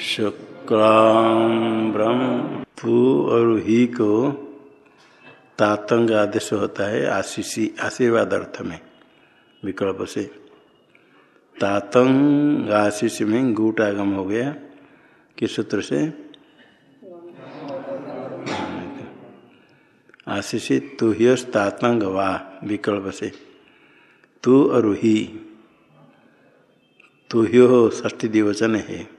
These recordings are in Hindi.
शुक्लाम्रम तू और ही को तातंग आदेश होता है, आशीषी आशीर्वाद अर्थ में, विकल्प से। तातंग आशीष में गुट आगम हो गया, किस सूत्र से? आशीषी तू ही तातंग वा, विकल्प से। तू और ही, तू ही हो ष्ठी दिवचन है।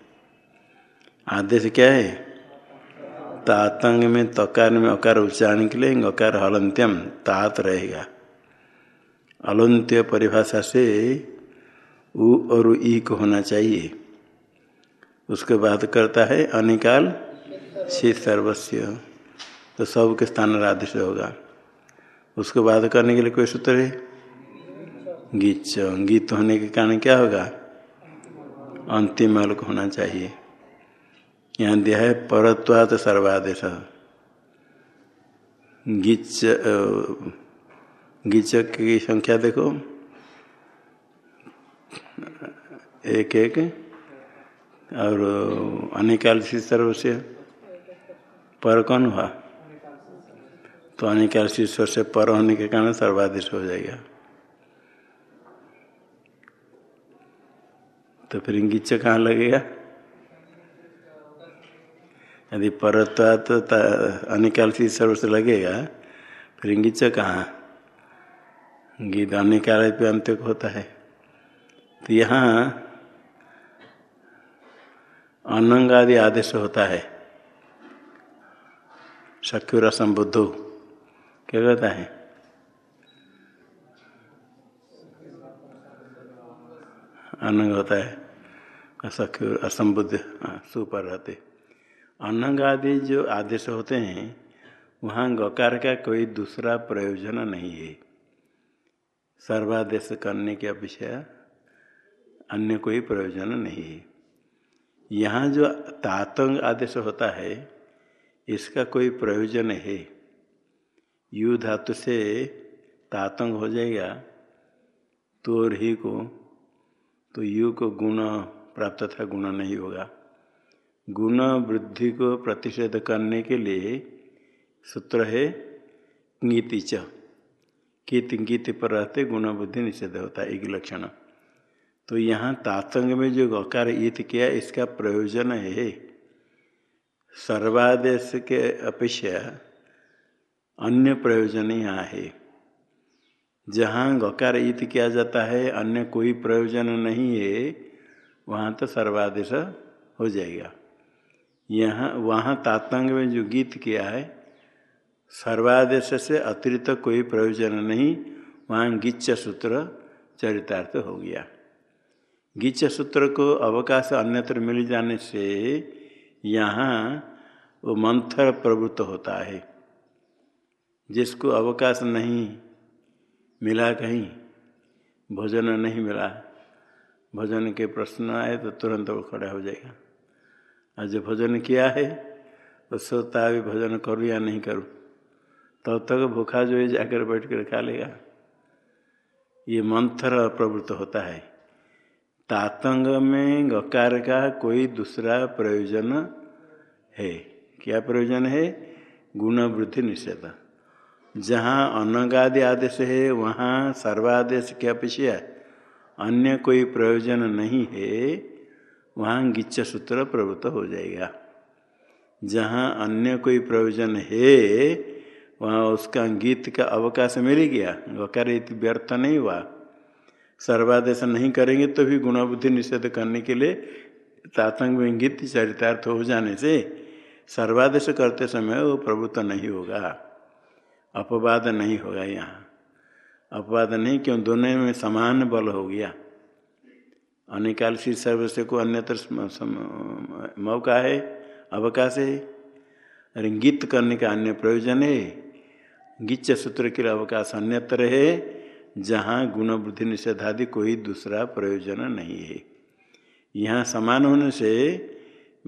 आदेश क्या है? तातंग में तकार में अकार उच्चारण के लिए अकार हलंत्यम, तात रहेगा। अलंत्य परिभाषा से उ और ई को होना चाहिए। उसके बाद करता है अनिकाल शीत सर्वस्व तो सब के स्थान आदेश होगा। उसके बाद करने के लिए कोई सूत्र है? गीत गीत होने के कारण क्या होगा? अंतिम को होना चाहिए। यहाँ दिया है परत्वात सर्वादेश। गीच गीचक की संख्या देखो। एक एक। और अनिकाल से सर्व से पर कौन हुआ? तो अनिकाल शीर्ष से पर होने के कारण सर्वादेश हो जाएगा। तो फिर गीच कहाँ लगेगा? यदि परत्वा तो अनिकाल से सर्व से लगेगा, फिर गीच कहाँ? गीत अनिकाल पे अंत्य होता है। तो यहाँ अनंग आदि आदेश होता है। सख्युर संबुद्धो क्या कहता है? अनंग होता है सख्युर असंबुद्ध सुपर रहते। अनंग आदि जो आदेश होते हैं, वहाँ गकार का कोई दूसरा प्रयोजन नहीं है। सर्वादेश करने की अपेक्षा अन्य कोई प्रयोजन नहीं है। यहाँ जो तातंग आदेश होता है, इसका कोई प्रयोजन है। यु धातु से तातंग हो जाएगा तो ही को तो यु को गुण, प्राप्त था गुण नहीं होगा। गुण वृद्धि को प्रतिषेध करने के लिए सूत्र है गीति च। कित गीति पर रहते गुण बुद्धि निषेध होता है, एक लक्षण। तो यहाँ तातंग में जो गकार ईत किया, इसका प्रयोजन है। सर्वादेश के अपेक्षा अन्य प्रयोजन यहाँ है। जहाँ गकार ईत किया जाता है, अन्य कोई प्रयोजन नहीं है, वहाँ तो सर्वादेश हो जाएगा। यहाँ, वहाँ तातंग में जो गीत किया है, सर्वादेश से अतिरिक्त कोई प्रयोजन नहीं, वहाँ गीच सूत्र चरितार्थ हो गया। गीच सूत्र को अवकाश अन्यत्र मिल जाने से यहाँ वो मंथर प्रवृत्त होता है। जिसको अवकाश नहीं मिला कहीं, भोजन नहीं मिला, भोजन के प्रश्न आए तो तुरंत वो खड़ा हो जाएगा। और जो भोजन किया है तो सोता अभी भोजन करूँ या नहीं करूँ? तब तो तक भूखा जो है, जाकर बैठ कर खा लेगा। ये मंथर प्रवृत्त होता है। तातंग में गकार का कोई दूसरा प्रयोजन है? क्या प्रयोजन है? गुण वृद्धि निषेध। जहाँ अनगादि आदेश है, वहाँ सर्वादेश की अपेक्षा अन्य कोई प्रयोजन नहीं है। वहाँ गिच्छ सूत्र प्रवृत्त हो जाएगा। जहाँ अन्य कोई प्रयोजन है, वहाँ उसका गीत का अवकाश मिल गया। वकार व्यर्थ नहीं हुआ। सर्वादेश नहीं करेंगे तो भी गुणबुद्धि निषेध करने के लिए तातंग में गीत चरितार्थ हो जाने से सर्वादेश करते समय वो प्रभुत्व नहीं होगा। अपवाद नहीं होगा यहाँ। अपवाद नहीं, क्यों? दोनों में समान बल हो गया। अनिकाल सी सर्वस्व को अन्यत्र मौका है, अवकाश है। गीत करने का अन्य प्रयोजन है। गीच सूत्र के लिए अवकाश अन्यत्र है, जहाँ गुण बुद्धि निषेधादि कोई दूसरा प्रयोजन नहीं है। यहाँ समान होने से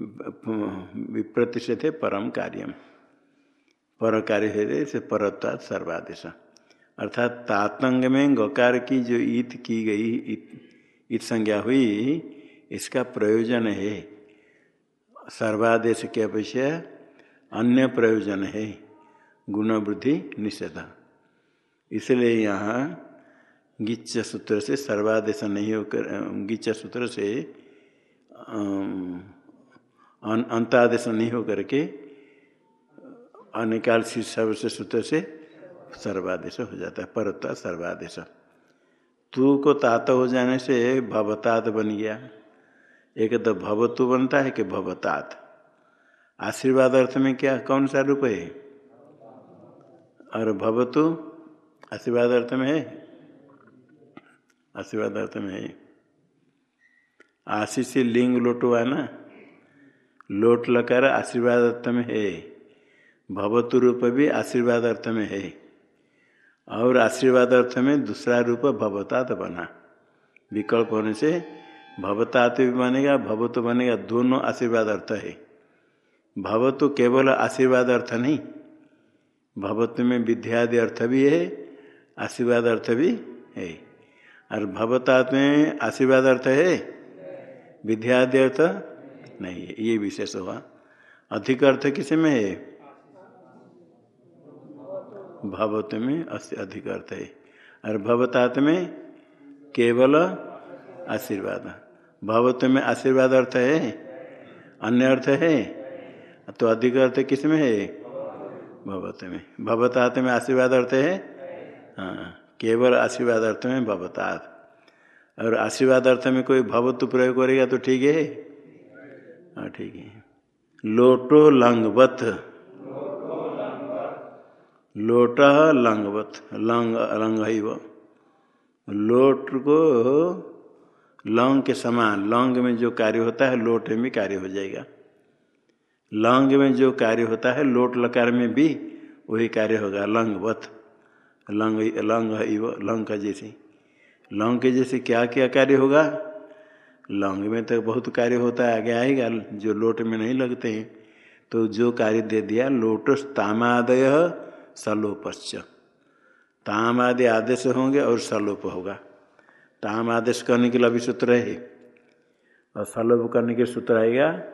विप्रतिषेध है परम कार्यम। पर कार्य है से परत्वाद सर्वादेश। अर्थात तातंग में गकार की जो ईद की गई इत संज्ञा हुई, इसका प्रयोजन है। सर्वादेश की अपेक्षा अन्य प्रयोजन है। गुण वृद्धि निषेध। इसलिए यहाँ गिच्च सूत्र से सर्वादेश नहीं होकर गिच्च सूत्र से अंतादेश नहीं होकर के, अनिकाल शीर्षव से सूत्र से सर्वादेश हो जाता है परत्ता सर्वादेश। तू को तात हो जाने से भवतात बन गया। एक तो भव भवतु बनता है कि भवतात। आशीर्वाद अर्थ में क्या, कौन सा रूप है? और भव भवतु आशीर्वाद अर्थ में है? आशीर्वाद अर्थ में है। आशीष लिंग लोट हुआ ना। लोट लकार आशीर्वाद अर्थ में है। भवतु रूप भी आशीर्वाद अर्थ में है। और आशीर्वाद अर्थ में दूसरा रूप भवतात बना। विकल्प होने से भवतात भी बनेगा, भवतु बनेगा, दोनों आशीर्वाद अर्थ है। भवतु केवल आशीर्वाद अर्थ नहीं, भवत में विद्यादि अर्थ भी है आशीर्वाद अर्थ भी है। और भवतात में आशीर्वाद अर्थ है, विद्यादि अर्थ नहीं है, ये विशेष हुआ। अधिक अर्थ किसी में है? भवत में अधिक अर्थ है। और भवतात में केवल आशीर्वाद। भवत्व में आशीर्वाद अर्थ है, अन्य अर्थ है तो अधिक अर्थ किसमें है? भवत में। भवतात में आशीर्वाद अर्थ है? हाँ केवल आशीर्वाद अर्थ में भवतात। और आशीर्वाद अर्थ में कोई भवत्व प्रयोग करेगा तो ठीक है? हाँ ठीक है। लोटो लंगवत लोट लंगवत, लंग लंग लोट को लौंग के समान, लौंग में जो कार्य होता है, लोट में कार्य हो जाएगा। लौंग में जो कार्य होता है, लोट लकार में भी वही कार्य होगा, लंगवत लंग लंग लंग का जैसे। लौंग के जैसे क्या क्या कार्य होगा? लौंग में तो बहुत कार्य होता है, आगे आएगा, जो लोट में नहीं लगते हैं। तो जो कार्य दे दिया लोटस तामादय सलोपश्च ताम आदि आदेश होंगे और सलोप होगा। ताम आदेश करने के लिए अभी सूत्र है। और सलोप करने के सूत्र आएगा,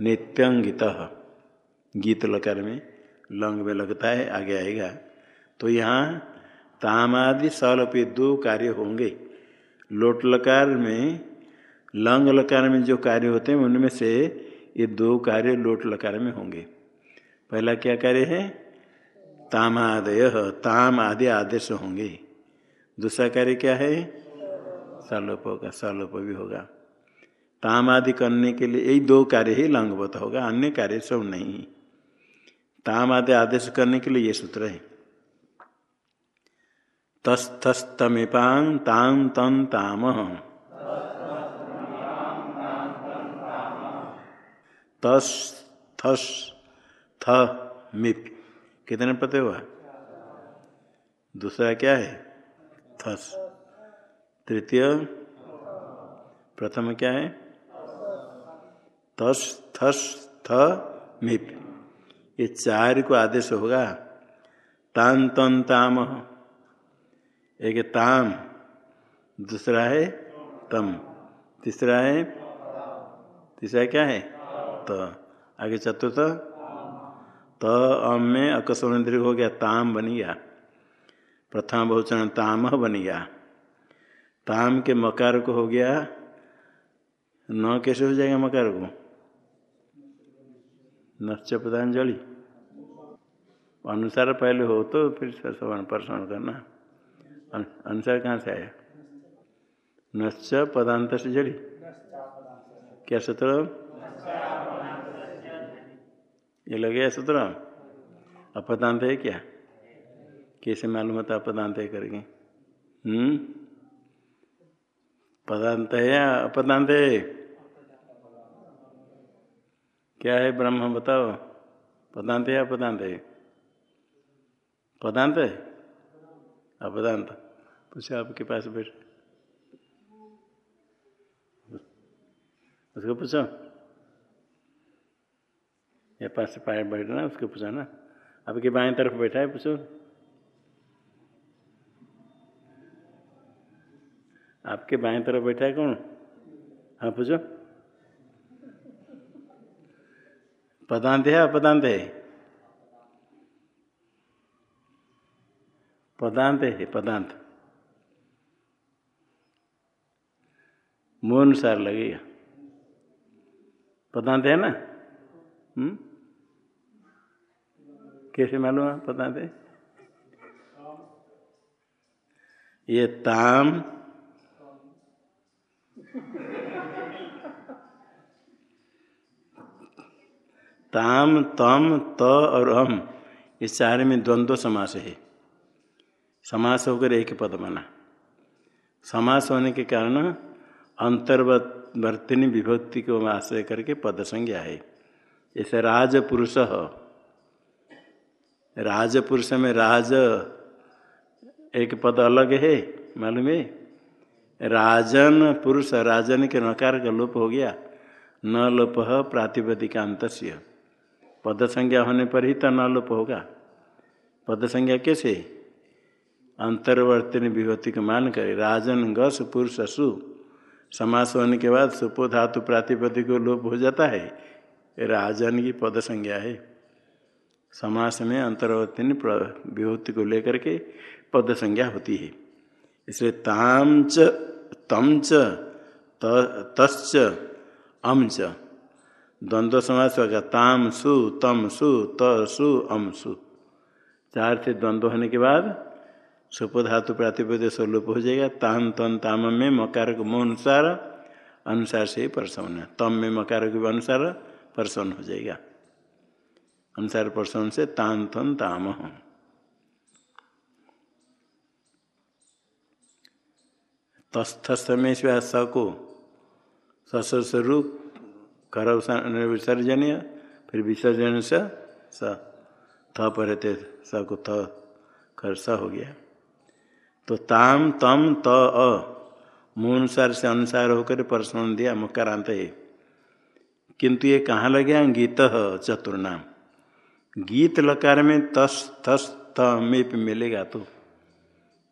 नित्यंगित। गीत लकार में लंग में लगता है, आगे आएगा। तो यहाँ ताम तामादि सलपी दो कार्य होंगे। लोट लकार में, लंग लकार में जो कार्य होते हैं, उनमें से ये दो कार्य लोट लकार में होंगे। पहला क्या कार्य है? तामादय ताम आदि आदेश होंगे। दूसरा कार्य क्या है? सालोप होगा, सालोप भी होगा। ताम आदि करने के लिए यही दो कार्य ही लंगवत होगा, अन्य कार्य सब नहीं। ताम आदि आदेश करने के लिए ये सूत्र है। तस्थस्तमिपांग ताम तन ताम। तस थ मिप कितने पते हुआ? दूसरा क्या है? थस तृतीय। प्रथम क्या है? तस, थस, थ, मिप। ये चार को आदेश होगा। तान तन, ताम। एक ताम, दूसरा है तम। तीसरा है? तीसरा क्या है? तो। आगे चतुर्थ। तो अम में अकस्मण दीर्घ हो गया, ताम बन गया। प्रथम बहुचरण ताम बन गया। ताम के मकार को हो गया, न कैसे हो जाएगा मकार को? नश्च पदांजलि अनुसार पहले हो तो फिर सवन प्रसन्न करना। अनुसार कहाँ से आया? नश्च पदांत से जड़ी क्या सूत्र? ये लग सूत्र? अपदांत है क्या? कैसे मालूम होता अपदांत है करके? हम्म? पदांत है या अपदांत है? क्या है ब्रह्म, बताओ। पदांत है या अपदांत है? पदांत है? अपदांत। पूछो आपके पास बैठ उसको पूछो। या पास पाए बैठना उसको पूछा ना आपके बाएँ तरफ़ बैठा है, पूछो। आपके बाएँ तरफ़ बैठा है कौन? हाँ पूछो। पदांत है, अपदांत है? पदांत है, पदांत। मुँह अनुसार लगेगा। पदांत है ना? हम्म? कैसे मालूम है? पदांत है ये ताम। ताम, तम, त और अम, इस चार में द्वंद्व समास है। समास होकर एक पद बना। समास होने के कारण अंतर्वर्तनी विभक्ति को आश्रय करके पद संज्ञा है। जैसे राजपुरुष राजपुरुष में राज, एक पद अलग है, मालूम है? राजन पुरुष राजन के नकार का लोप हो गया। न लोप प्रातिपदिकांत पद संज्ञा होने पर ही तो न लोप होगा। पद संज्ञा कैसे? अंतर्वर्तन विभूति को मान कर राजन, गस, पुरुष, सु। समास होने के बाद सुपो धातु प्रातिपदिक लोप हो जाता है। राजन की पद संज्ञा है। समास में अंतर्वर्तन विभूति को लेकर के पद संज्ञा होती है। इसलिए ताम च, तम च तस् अम च। द्वंद्व समास होगा ताम सु, तम सु, त अम सु। चार से द्वंद्व होने के बाद सुप धातु प्रातिपद स्वरूप हो जाएगा। ताम, तन, ताम, में, मकार को अनुसार अनुसार से परसवन तम, में, मकार के अनुसार परसवन हो जाएगा। अनुसार परसवन से तन ताम तस्थ में स को सस्वरूप कर विसर्जनीय, फिर विसर्जन से स, थ पर थे स को थ कर स हो गया। तो ताम, तम, त, अ अनुसार से अनुसार होकर प्रश्न दिया मुक्रांत है किंतु ये कहाँ लग? गीत चतुर्नाम। गीत लकार में तस थस त, मेप मिलेगा तो।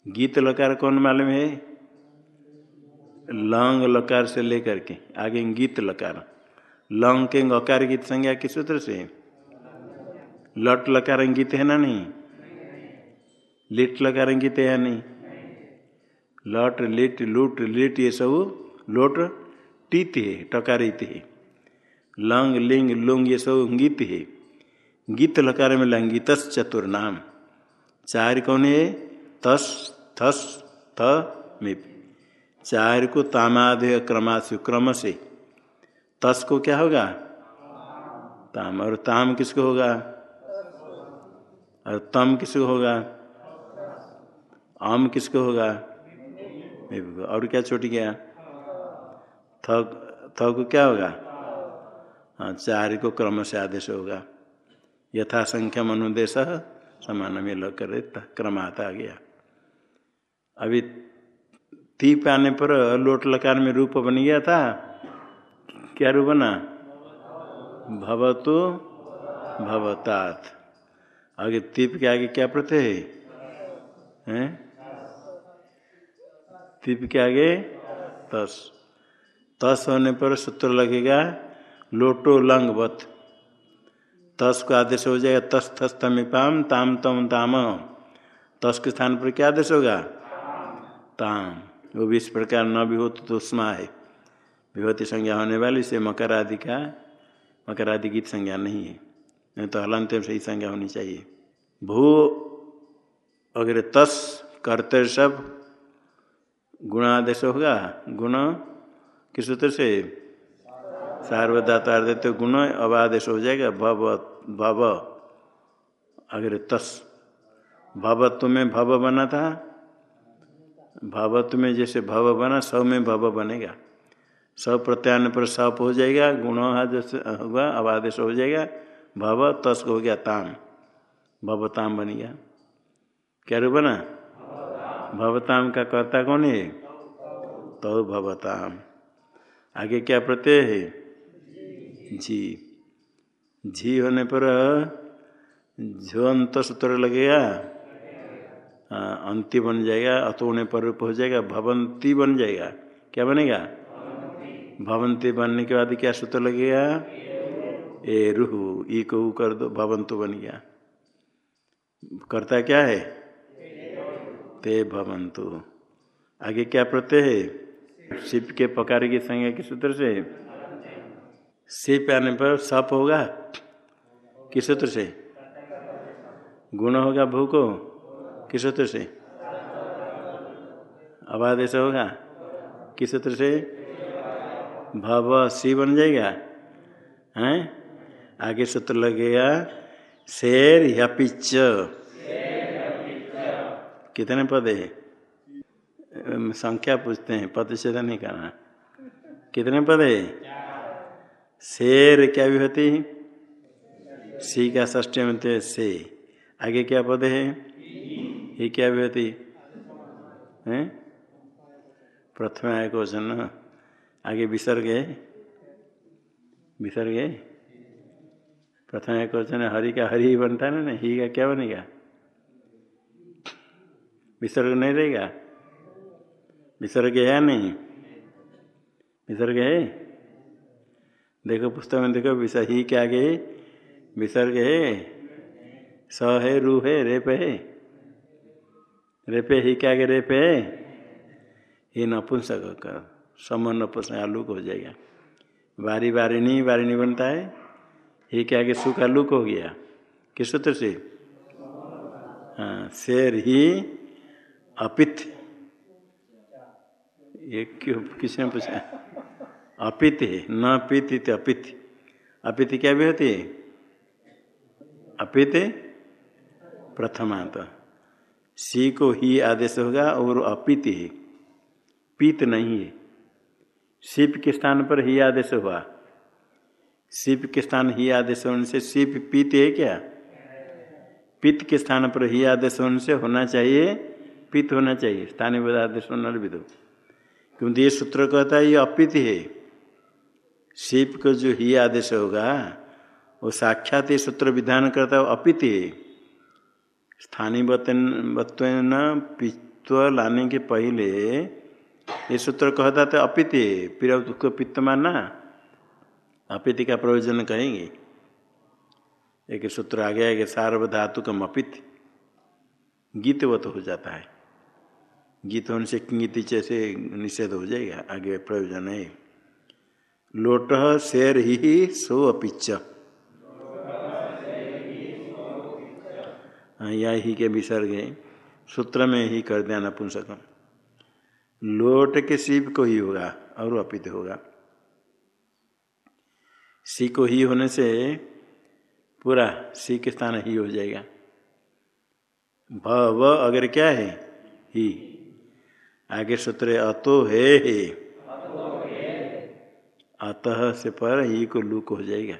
गीत लकार कौन मालूम है? लंग लकार से लेकर के। आगे गीत लकार। लंग के गकार गीत संज्ञा किस सूत्र से लट लकार गीत है ना नहीं? लिट लकार गीत है या नहीं? लट, लिट, लूट, लिट, ये सब लोट, टीत है टकारित है। लंग, लिंग, लुंग, ये सब गीत है। गीत लकार में लंगित चतुर्नाम चार कौन है तस, थस, थ मिप चार को तामादय क्रमाशु क्रम से। तस को क्या होगा? ताम। और ताम किसको होगा? और तम किसको होगा? आम किसको होगा? और क्या छोटी गया? थक थ को क्या होगा? हाँ चार को क्रम से आदेश होगा। यथा संख्या अनुदेश समान में लग कर आता गया अभी ती पाने पर लोट लकार में रूप बन गया था। क्या रूप बना? भवतो भवतात। आगे तीप के आगे क्या प्रत्यय है? हैं? तीप के आगे तस। तस होने पर सूत्र लगेगा, लोटो लंग लंगवत। तस को आदेश हो जाएगा, तस थस तमिपाम ताम, तम, ताम। तस के स्थान पर क्या आदेश होगा? ताम। वो भी इस प्रकार न भी हो तो उष्मा है। विभूति संज्ञा होने वाली से मकर आदि का, मकर आदि की संज्ञा नहीं है। नहीं तो हलंत सही संज्ञा होनी चाहिए। भू, अगर तस, करते सब गुणादेश होगा, गुण किस सूत्र से? सार्वधाता गुण अबादेश हो जाएगा। भव भव। अगर तस। भवत्व में भव बना था। भवत्व में जैसे भव बना, सब में भव बनेगा। सब प्रत्यान पर सप हो जाएगा, गुण जैसे होगा अब आदेश हो जाएगा। भव तस्क हो गया ताम। भवताम बन गया। क्या रू बना? भवताम का कर्ता कौन है? तो भवताम आगे क्या प्रत्यय है? झी झी होने पर झो अंत सूत्र लगेगा अंति बन जाएगा, अतोने पर रूप हो जाएगा, भवंती बन जाएगा। क्या बनेगा? भवंती बनने के बाद क्या सूत्र लगेगा? ए रूह ई को कर दो, भवंतु बन गया। करता क्या है? ते भवंतु। आगे क्या प्रत्यय है? शिव के पकार की संज्ञा के सूत्र से सिप आने पर सप होगा? किस सूत्र से? गुण होगा भू को? किस सूत्र से? अबादेश होगा? किस सूत्र से? भव सी बन जाएगा। हैं? आगे सूत्र लगेगा, शेर या पिच कितने पद है? संख्या पूछते हैं, पद से नहीं करना। कितने पद है? शेर क्या भी होती सी का ष्टी में तो से। आगे क्या पद है? ही क्या होती है? प्रथम आय क्वेश्चन आगे विसर्ग है विसर्ग है प्रथम आय क्वेश्चन हरि का हरि ही बनता है ना ही का क्या बनेगा? विसर्ग नहीं रहेगा? विसर्ग है या नहीं? विसर्ग है देखो, पुस्तक में देखो विसर्ग ही क्या आगे विसर्ग है स है, रू है, रेप है। रेपे ही क्या आगे रेप है। ये नपुंसक का सम नपुंसक आलूक हो जाएगा। बारी बारी नहीं बारी नहीं बनता है। ही क्या आगे सुख आलूक हो गया। किस सूत्र से? हाँ शेर ही अपित। ये क्यों, किसने पूछा? अपित है न पित अपित। अपित क्या भी होती है अपित प्रथमांत। सी को ही आदेश होगा और अपित है। पीत नहीं है। सिप के स्थान पर ही आदेश हुआ। सिप के स्थान ही आदेश होने से सिप पीत है क्या? पित्त के स्थान पर ही आदेश होने से होना चाहिए पित्त होना चाहिए। स्थानीय आदेश होना विदो क्योंकि ये सूत्र कहता है, ये अपित है। शिप को जो ही आदेश होगा, वो साक्षात ये सूत्र विधान करता है अपित। स्थानीय वत्व पित्व लाने के पहले ये सूत्र कहता था अपित, फिर उसको पित्त मानना। अपित का प्रयोजन कहेंगे एक सूत्र आ गया कि सार्वधातुकम अपित। गीतवत हो जाता है। गीत होने से किंगिति से निषेध हो जाएगा, आगे प्रयोजन है। लोट शेर ही सो अपिच या ही के विसर्ग है सूत्र में ही कर दिया नपुंसक लोट के शिव को ही होगा, और अपित होगा। सी को ही होने से पूरा सी के स्थान ही हो जाएगा। भ अगर क्या है? ही। आगे सूत्र अतो है, हे। अतः से पर ही को लुक हो जाएगा।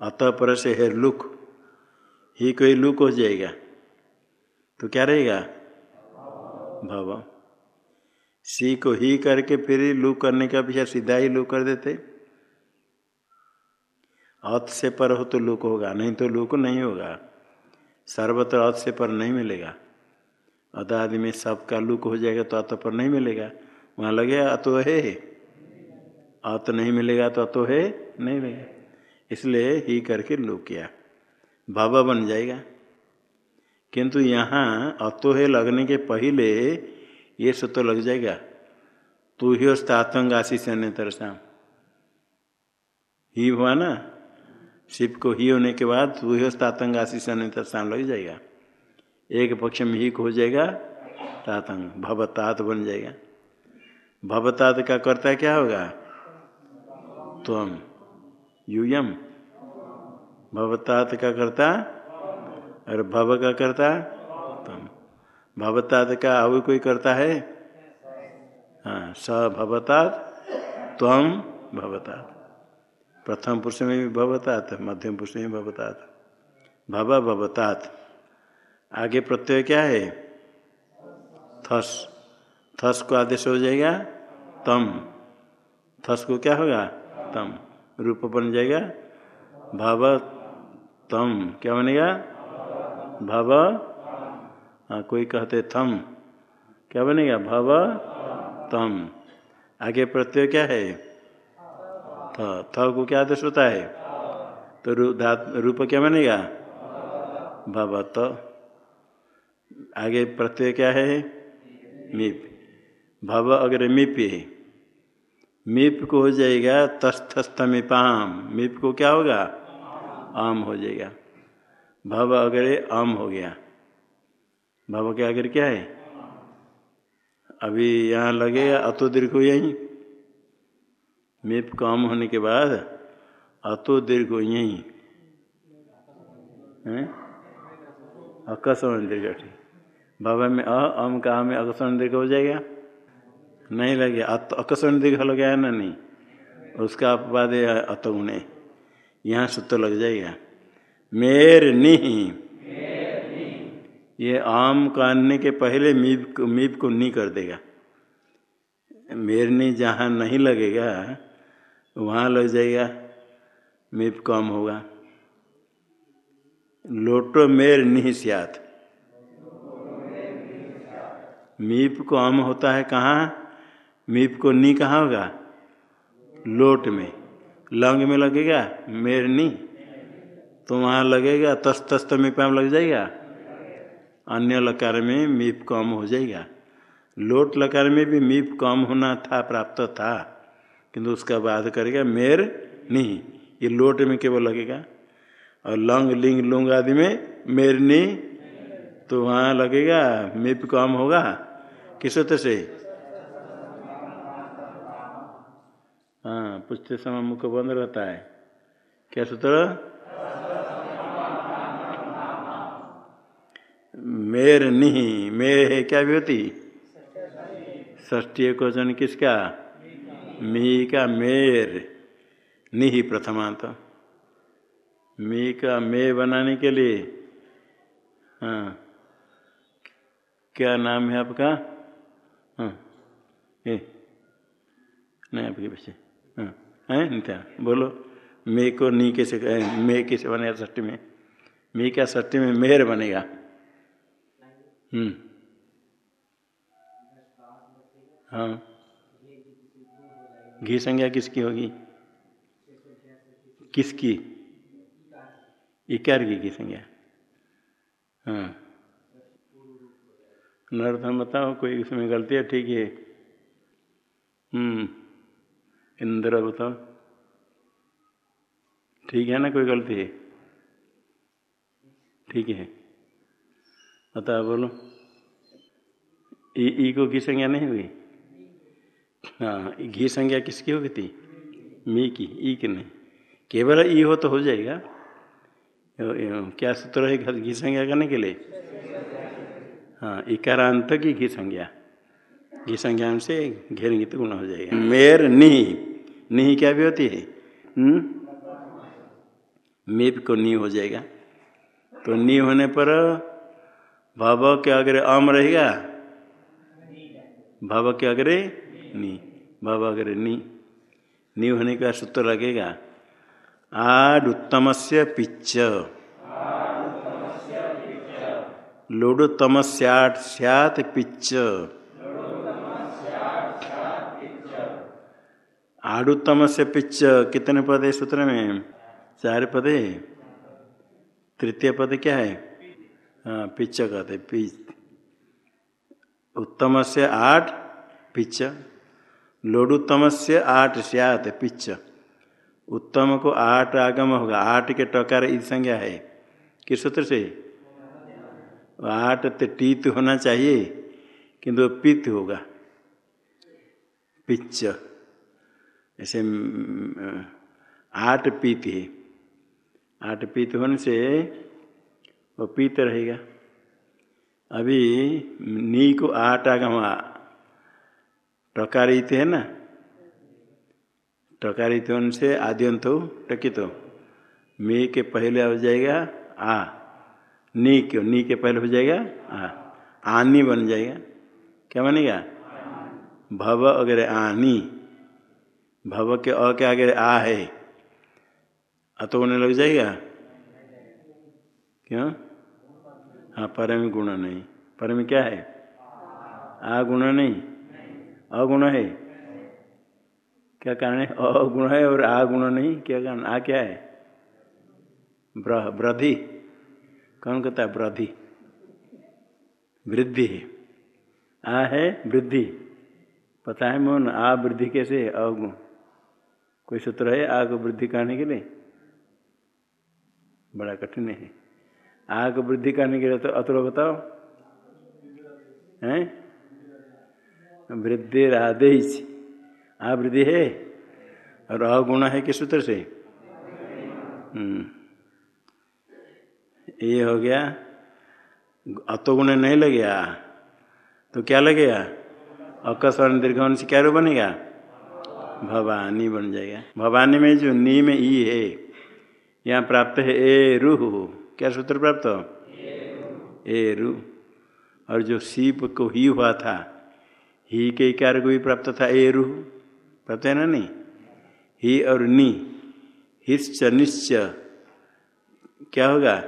अतः पर से है लुक। ही को ही लुक हो जाएगा। तो क्या रहेगा? भव। सी को ही करके फिर लुक करने का पीछे सीधा ही लुक कर देते। अत से पर हो तो लुक होगा, नहीं तो लुक नहीं होगा। सर्वत्र अत से पर नहीं मिलेगा। अत आदि में सबका लुक हो जाएगा तो अत पर नहीं मिलेगा। वहाँ लगे अतो है। अत नहीं मिलेगा तो अतो है, नहीं मिलेगा। इसलिए ही करके लुक किया। भव बन जाएगा। किंतु यहाँ अतो है लगने के पहले ये सो तो लग जाएगा। तू ही स्तातंग आशीष अन्य तरसा ही हुआ ना? शिव को ही होने के बाद तू ही स्तातंग आशीष अन्य तरसा लग जाएगा। एक पक्ष में ही हो जाएगा तातंग। भवतात बन जाएगा। भवतात का कर्ता क्या होगा? त्वम यूयम भवतात का कर्ता? और भव का करता? तम भवतात का अव कोई करता है? हाँ स भवतात तम भवतात। प्रथम पुरुष में भी भवतात, मध्यम पुरुष में भवतात। भव भवतात। आगे प्रत्यय क्या है? थस। थस को आदेश हो जाएगा तम थस को क्या होगा? तम रूप बन जाएगा भव तम क्या बनेगा? भव हाँ कोई कहते थम। क्या बनेगा? भव तम आगे प्रत्यय क्या है? थ। थ को क्या आदेश होता है? तो रूप क्या बनेगा? भवत। आगे प्रत्यय क्या है? मीप। भव अगर मिप है। मीप को हो जाएगा तस्थस्थमिपाम। मीप को क्या होगा? आम हो जाएगा। भव अगर आम हो गया। भव के अगर क्या है? अभी यहाँ लगेगा अतो दीर्घ यही। मीप कम होने के बाद अतो दीर्घ यही। अकस्मण दीर्घ बाबा में अम का में अकस्मण दीर्घ हो जाएगा। नहीं लगे। अकस्मण दीर्घ लगे है ना नहीं। उसका अपवाद अतगुणे यहाँ सूत्र लग जाएगा। मेर नहीं। ये आम काटने के पहले मीप को मीप को नहीं कर देगा। मेरनी जहाँ नहीं लगेगा, वहाँ लग जाएगा। मीप कम होगा। लोटो मेर नहीं सियात। मीप को आम होता है कहाँ? मीप को नी कहाँ होगा? लोट में। लंग में लगेगा? मेर नी। तो वहाँ लगेगा तस्त तस्त मीपाम लग जाएगा। अन्य लकार में मीप कम हो जाएगा। लोट लकार में भी मीप कम होना था, प्राप्त था। किंतु उसका बाद करेगा, मेर नहीं ये लोट में केवल लगेगा। और लंग, लिंग, लुंग आदि में मेर नहीं तो वहाँ लगेगा, मीप कम होगा। किस से हाँ पूछते समय मुख बंद रहता है। क्या सूत्र? मेर नहीं, मेर है क्या होती ष्टी क्वेश्चन किसका? मी का मेर। नहीं प्रथमांत मी का मे बनाने के लिए। हाँ। क्या नाम है आपका? हाँ। ए, नहीं आपके पीछे हाँ। है? नित्या बोलो। मे को नी कैसे मे कैसे बनेगा ष्टी में। मी क्या ष्टी में मेहर बनेगा? हम्म। हाँ। घी संज्ञा किसकी होगी? किसकी? इकार की घी संज्ञा। हाँ। नर्धन बताओ, कोई इसमें गलती है? ठीक है। हम्म। इंद्र बताओ। ठीक है ना कोई गलती है? ठीक है। बता बोलो। ई, को घी संज्ञा नहीं हुई? हाँ घी संज्ञा किसकी होगी थी? मी की ई की नहीं। केवल ई हो तो हो जाएगा। क्या सूत्र है घी संज्ञा करने के लिए? हाँ इकारांत की घी संज्ञा। घी संज्ञा से घेरेंगे तो गुण हो जाएगा। मेर नहीं नहीं क्या भी होती है? मीप को नी हो जाएगा। तो नी होने पर भव के अग्रे अम रहेगा? भव के अग्रे नी। भव अग्रे नी। नी होने का सूत्र लगेगा। आड उत्तम से पिच लोडोत्तम सैट सैत पिच्च। आडुत्तम से पिच कितने पद है सूत्र में? चार पद? है तृतीय पद क्या है? हाँ पिच्च कहते पिच उत्तम से आठ, पिच्च। लोडुत्तम से आठ सियात पिच उत्तम को आठ आगम होगा। आठ के टकार इस संज्ञा है। किस सूत्र से? आठ तो टीत होना चाहिए, किंतु पित्त होगा। पिच्च। ऐसे आठ पीत है। आठ पीत होने से वो पीत रहेगा। अभी नी को आठ आगम टकारित है ना? टकारित होने से आद्यंत हो टकित हो। मी के पहले हो जाएगा आ। नी क्यों नी के पहले हो जाएगा आ। आनी बन जाएगा। क्या बनेगा? भव अगर आनी। भव के अ के आगे आ है। अतो होने लग जाएगा? क्यों? हाँ पर में गुण नहीं। पर में क्या है? आ गुण नहीं। अगुण है। क्या कारण है? अगुण है और आ गुण नहीं। क्या कारण? आ क्या है? वृद्धि कौन कहता है वृद्धि वृद्धि है। आ है वृद्धि। पता है मोहन, आ वृद्धि कैसे अ कोई सूत्र है आग वृद्धि करने के लिए? बड़ा कठिन है। आग वृद्धि करने के लिए तो अतुल बताओ। हैं? वृद्धि राधे आ वृद्धि है? और अगुण है किस सूत्र से? हम्म। ये हो गया। अतोगुण नहीं लगेगा। तो क्या लगेगा? अकस्वर्ण दीर्घ से क्या रूप बनेगा? भवानी बन जाएगा। भवानी में जो नी में ई है, यहाँ प्राप्त है ए रूह। क्या सूत्र प्राप्त हो? ए रू और जो सीप को ही हुआ था, ही के कार्य को भी प्राप्त था ए रूह। प्राप्त है ना नहीं? ही और नी। हिश्च निश्च। क्या होगा?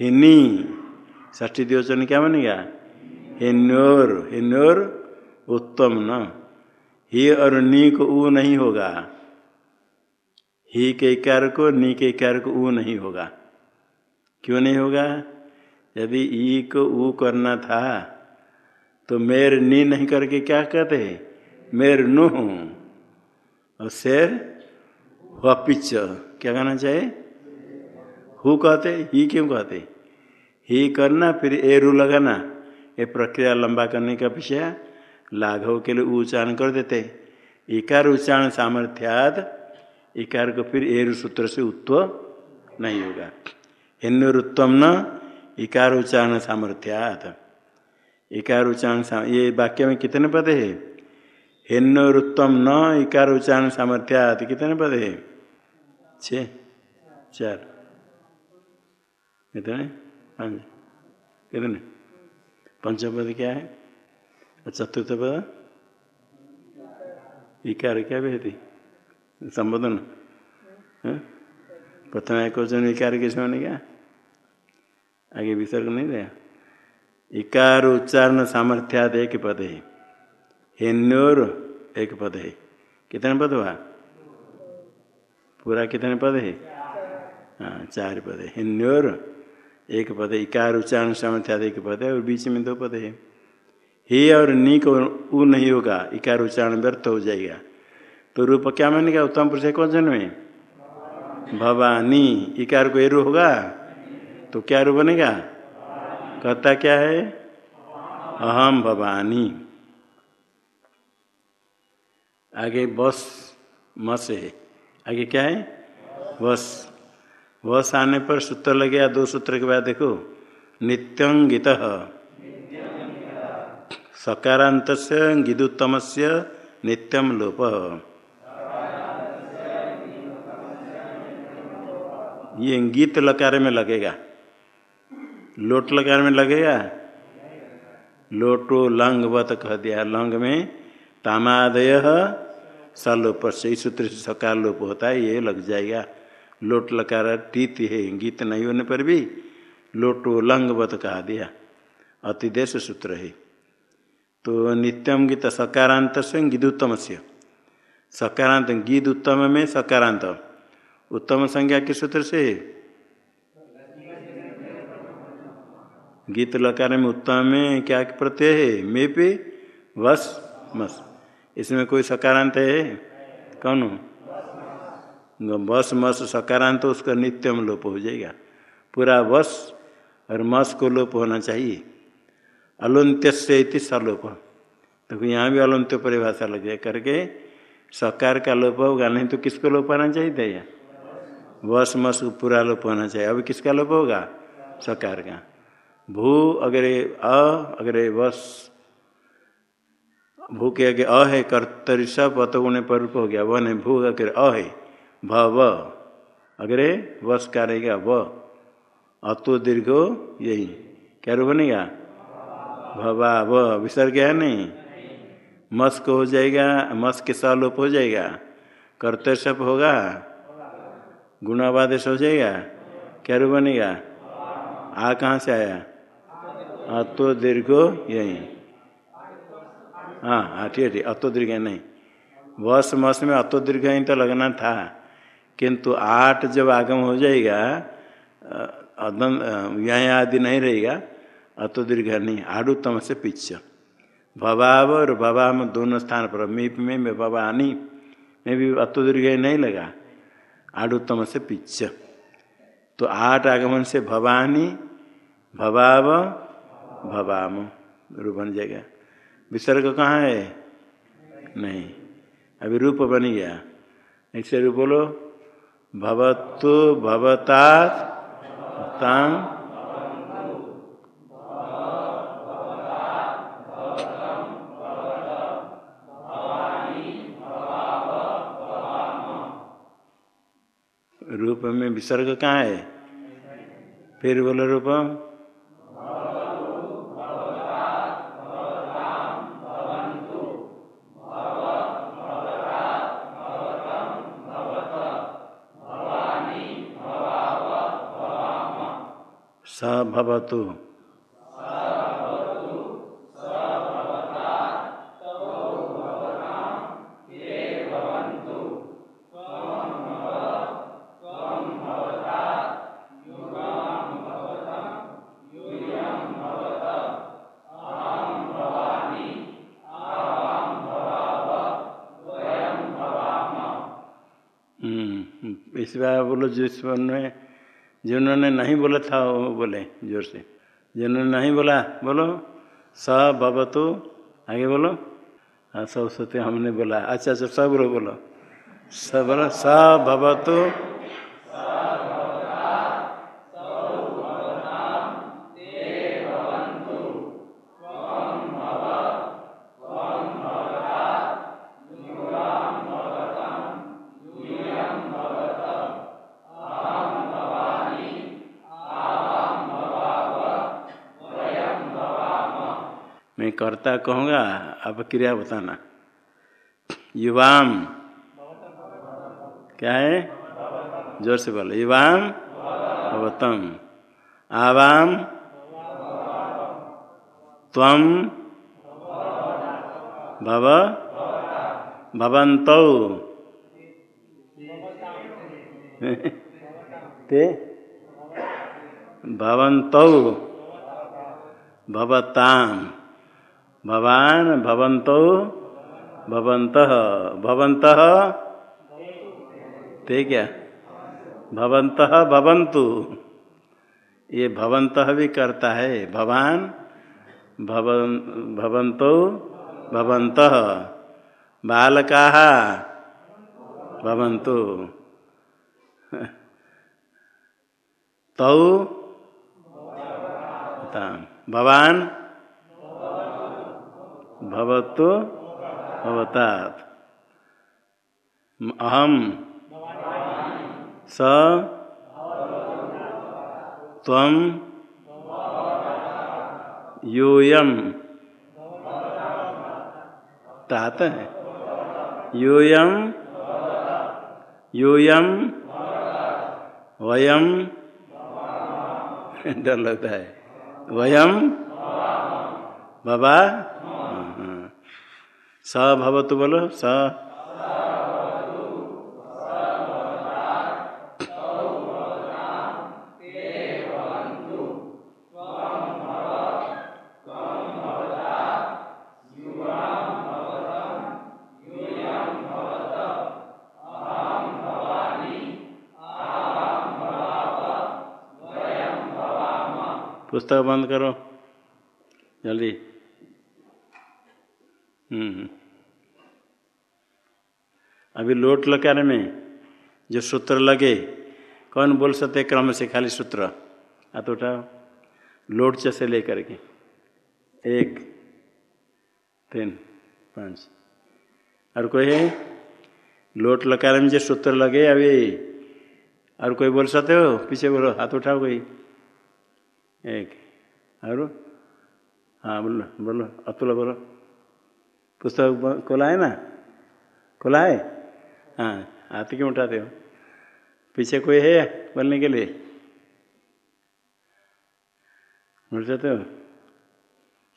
हिनी ष्ठी दिवचन क्या बनेगा? हिन्योर हिन्योर उत्तम न। ही और नी को ऊ नहीं होगा। ही के कार को, नी के कार को ऊ नहीं होगा। क्यों नहीं होगा? यदि ई को ऊ करना था तो मेर नी नहीं करके क्या कहते हैं? मेर नु और शेर हुआ पिच क्या कहना चाहिए हु कहते? ही क्यों कहते? ही करना, फिर ए रू लगाना। ये प्रक्रिया लंबा करने का विषय लाघव के लिए उच्चारण कर देते इकार उच्चारण सामर्थ्याद, इकार को फिर एर सूत्र से उत्व नहीं होगा। हिन्नुरुत्तम न, इकार उच्चारण सामर्थ्यात इकार उच्चारण ये वाक्य में कितने पद है? हिन्नुरुत्तम न, इकार उच्चारण सामर्थ्यात कितने पद है? छ, चार। कितने? पाँच। कितने? पंचम पद क्या है? चतुर्थ पद इकार क्या भेदी संबोधन? प्रथम एक वचन इकार कैसे बनेगा आगे विसर्ग नहीं रहा। इकार उच्चारण सामर्थ्याद एक पद। है हिन्योर एक पद। है कितने पद हुआ? पूरा कितने पद है? हाँ चार पद है। हिन्योर एक पद इकार उच्चारण सामर्थ्याद एक पद है और बीच में दो पद है। ही और नी को ऊ नहीं होगा, इकार उच्चारण व्यर्थ हो जाएगा। तो रूप क्या मानेगा? उत्तम पुरुष कौन जन्म? में भवानी। इकार को एरु होगा? तो क्या रूप बनेगा? कहता क्या है? अहम भवानी। आगे बस, मस है। आगे क्या है? बस। बस आने पर सूत्र लगे दो सूत्र के बाद देखो। नित्यंगित। सकारांत से गिदुत्तम से नित्यम लोप। ये गीत लकार में लगेगा। लोट लकार में लगेगा? लोटो लंग वत कह दिया। लंग में तामादय सलोप। से इस सूत्र से सकार लोप होता है, ये लग जाएगा। लोट लकार टीत है, गीत नहीं होने पर भी लोटो लंग वत कहा दिया। अतिदेश सूत्र है। तो नित्यम गीत सकारांत से गीदुत्तम से सकारांत गीत उत्तम में सकारांत उत्तम संज्ञा के सूत्र से? गीत लकार में उत्तम में क्या प्रत्यय है? मे पे वस मस। इसमें कोई सकारांत है? कौन? बस मस सकारांत उसका नित्यम लोप हो जाएगा। पूरा वस और मस को लोप होना चाहिए। अलुंत्य से सलोप तो यहाँ भी अलुंत्य परिभाषा लग जाए करके, सकार का लोप होगा, नहीं तो किसको लोप आना चाहिए? वस मस पूरा लोप होना चाहिए। अभी किसका लोप होगा? सकार का। भू, अगर अ, अगर वस भू के आगे अ है, कर्तरी सब अतगुण पर रूप हो गया। व नहीं, भू अगर अ है, भ, व। अगर वस का व। अतो दीर्घ, यही। क्या रूप बनेगा? भवा व विसर्ग है नहीं। मस को हो जाएगा मस के सलोप हो जाएगा। कर्तव्य सप होगा। गुणावादेश हो जाएगा। क्या रूप बनेगा? आ कहाँ से आया? अतो दीर्घो यही। हाँ हाँ ठीक है अतो दीर्घ नहीं। बस मस में अतो दीर्घ ही तो लगना था। किंतु आठ जब आगम हो जाएगा व्याय आदि नहीं रहेगा। अतो दीर्घ नहीं आड़ुतम से पिच्छ। भवाव और भवाम दोनों स्थान पर मीप में मैं भवा भवानी में भी अतो दीर्घ नहीं लगा आड़ुतम से पिच्छ। तो आठ आगमन से भवानी, भवाव, भवाम रूप बन जाएगा विसर्ग कहाँ है? नहीं। अभी रूप बन गया। ऐसे रूप बोलो, भवतु भवता ताम रूप में विसर्ग कहाँ है? फिर बोलो रूप स इस बोलो, जिस में जिन्होंने नहीं बोला था, वो बोले ज़ोर से। जिन्होंने नहीं बोला, बोलो स भवतु, आगे बोलो। हाँ सब सोते हमने बोला। अच्छा अच्छा सब बोलो बोलो। सब बोलो स भवतु कर्ता कहूँगा अब क्रिया बताना। युवाम। क्या है? ज़ोर से बोलो। युवाम। भवतम आवाम। तम भव। भवंत ते? भवंत भवताम। भवान भवंतो भवंत भवंत ते क्या? भवंत भवंतु ये भवंत भी करता है, भवान भवन भवंतो भवंत बालका तौ, भवान भवतु भवतात। अहम स तम यूयम तात है। यूयम यूयम वयम डर लगता है। वयम बाबा। स भवतु बोलो स। पुस्तक बंद करो। जल्दी। अभी लोट लकार में, जो सूत्र लगे, कौन बोल सकते क्रम से खाली सूत्र? हाथ उठाओ लोट से लेकर के। एक, तीन, पाँच। और कोई है? लोट लकार में जो सूत्र लगे अभी, और कोई बोल सकते हो? पीछे बोलो, हाथ उठाओ कोई। एक, और? हाँ बोलो बोलो, अतुल बोलो। पुस्तक खोला है ना? खोला है? हाँ हाथ क्यों उठाते हो? पीछे कोई है बोलने के लिए? उठ जाते हो?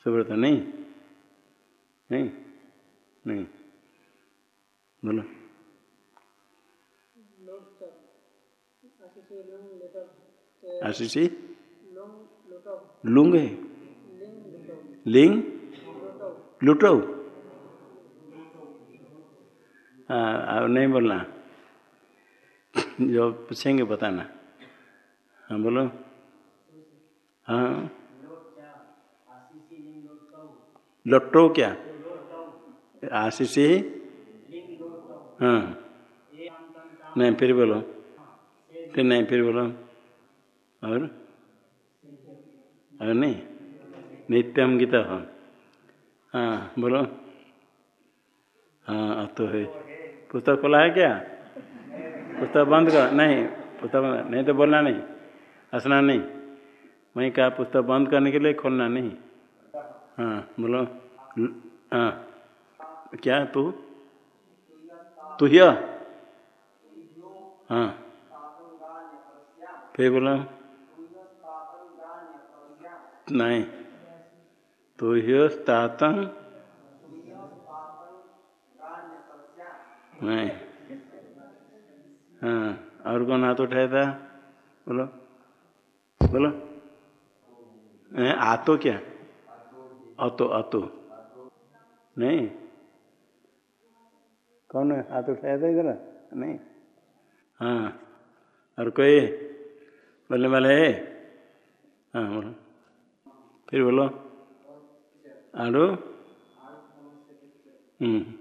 सुब्रत नहीं। नहीं नहीं। बोलो। आशीषी? लुंग है। लिंग लुटो हाँ और नहीं बोलना। जो पूछेंगे बताना। हाँ बोलो। हाँ। लट्टो क्या? आशीष? ही। नहीं, फिर बोलो। फिर नहीं, फिर बोलो। और? और नहीं? नित्यम गीता। हाँ हाँ बोलो। हाँ तो है। पुस्तक खोला है क्या? पुस्तक बंद कर, नहीं, पुस्तक नहीं तो बोलना नहीं, हंसना नहीं। वहीं कहा, पुस्तक बंद करने के लिए खोलना नहीं। हाँ बोलो हाँ। क्या तू? तू ही हाँ? फिर बोलो, नहीं तो ही स्तातन नहीं। हाँ और कौन हाथ उठाया था? बोलो। बोलो। आतो क्या? अतो अतो नहीं। कौन है हाथ उठाया था इधर? नहीं। हाँ और कोई? बोलने वाले है? हाँ बोलो। फिर बोलो। आड़ो हम्म।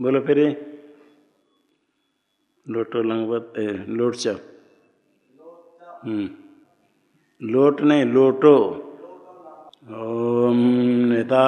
बोलो फिर। लोटो लंगवत लोट च हम्म। लोट नहीं लोटो। ओम नेता